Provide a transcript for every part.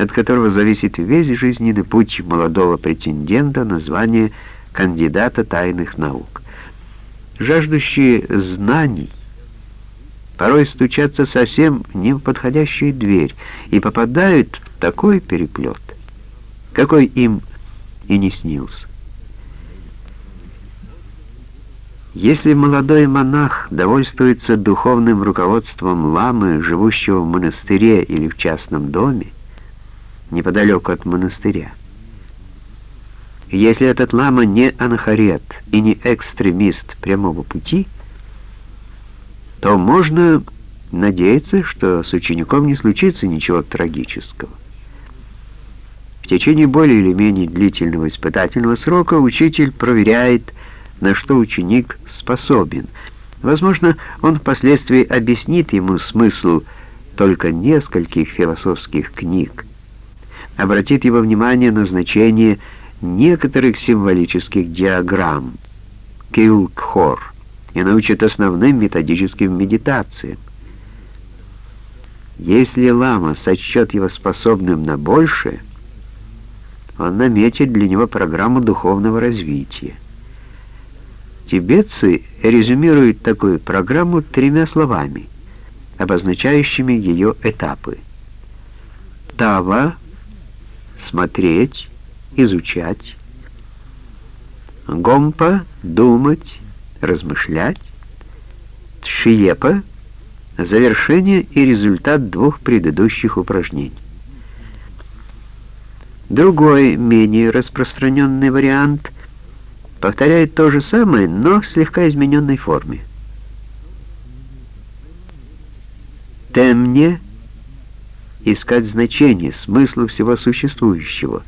от которого зависит весь жизненный путь молодого претендента на звание кандидата тайных наук. Жаждущие знаний порой стучатся совсем не в подходящую дверь и попадают в такой переплет, какой им и не снился. Если молодой монах довольствуется духовным руководством ламы, живущего в монастыре или в частном доме, неподалеку от монастыря, если этот лама не анахарет и не экстремист прямого пути, то можно надеяться, что с учеником не случится ничего трагического. В течение более или менее длительного испытательного срока учитель проверяет, на что ученик способен. Возможно, он впоследствии объяснит ему смысл только нескольких философских книг, обратит его внимание на значение некоторых символических диаграмм, килкхор, и научит основным методическим медитациям. Если лама сочтет его способным на большее, он наметит для него программу духовного развития. Тибетцы резюмируют такую программу тремя словами, обозначающими ее этапы. Тава — смотреть, изучать. Гомпа — думать, размышлять. Тшиепа — завершение и результат двух предыдущих упражнений. Другой, менее распространенный вариант — повторяет то же самое, но в слегка измененной форме. Темне — искать значение, смысл всего существующего.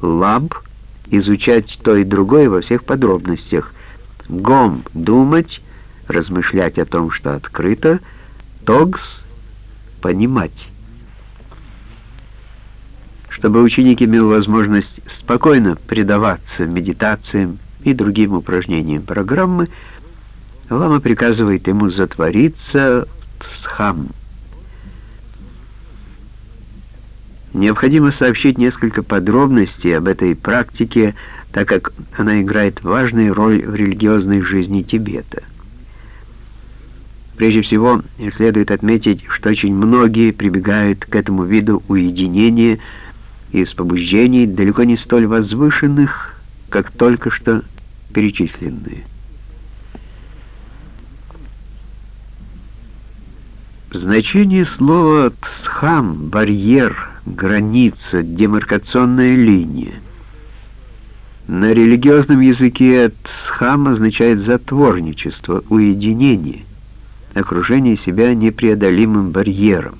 Лаб — изучать то и другое во всех подробностях. Гом — думать, размышлять о том, что открыто. Тогс — понимать. Чтобы ученик имел возможность спокойно предаваться медитациям, и другим упражнениям программы, лама приказывает ему затвориться в схам. Необходимо сообщить несколько подробностей об этой практике, так как она играет важную роль в религиозной жизни Тибета. Прежде всего, следует отметить, что очень многие прибегают к этому виду уединения из побуждений далеко не столь возвышенных, как только что перечисленные. Значение слова «тсхам» — барьер, граница, демаркационная линия. На религиозном языке «тсхам» означает затворничество, уединение, окружение себя непреодолимым барьером.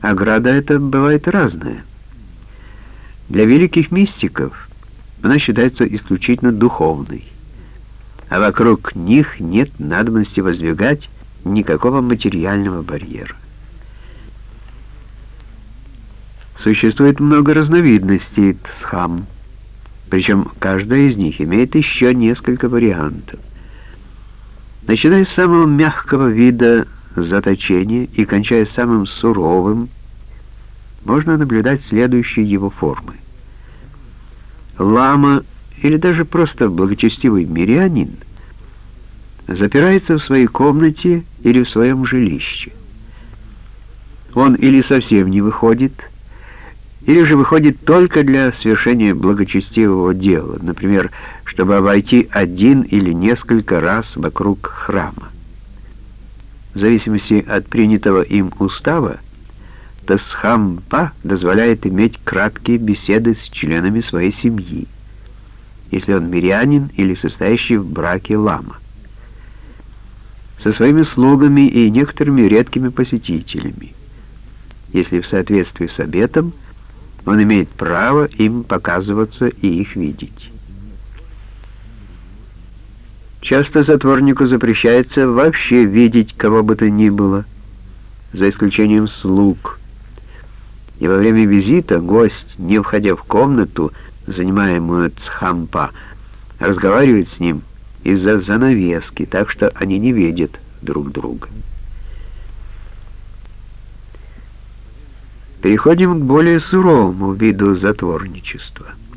Ограда это бывает разная. Для великих мистиков — она считается исключительно духовной, а вокруг них нет надобности воздвигать никакого материального барьера. Существует много разновидностей тхам, причем каждая из них имеет еще несколько вариантов. Начиная с самого мягкого вида заточения и кончая самым суровым, можно наблюдать следующие его формы лама или даже просто благочестивый мирянин запирается в своей комнате или в своем жилище. Он или совсем не выходит, или же выходит только для совершения благочестивого дела, например, чтобы обойти один или несколько раз вокруг храма. В зависимости от принятого им устава, Тасхампа дозволяет иметь краткие беседы с членами своей семьи, если он мирянин или состоящий в браке лама, со своими слугами и некоторыми редкими посетителями, если в соответствии с обетом он имеет право им показываться и их видеть. Часто затворнику запрещается вообще видеть кого бы то ни было, за исключением слуг, и во время визита гость, не входя в комнату, занимаемую Цхампа, разговаривает с ним из-за занавески, так что они не видят друг друга. Переходим к более суровому виду затворничества —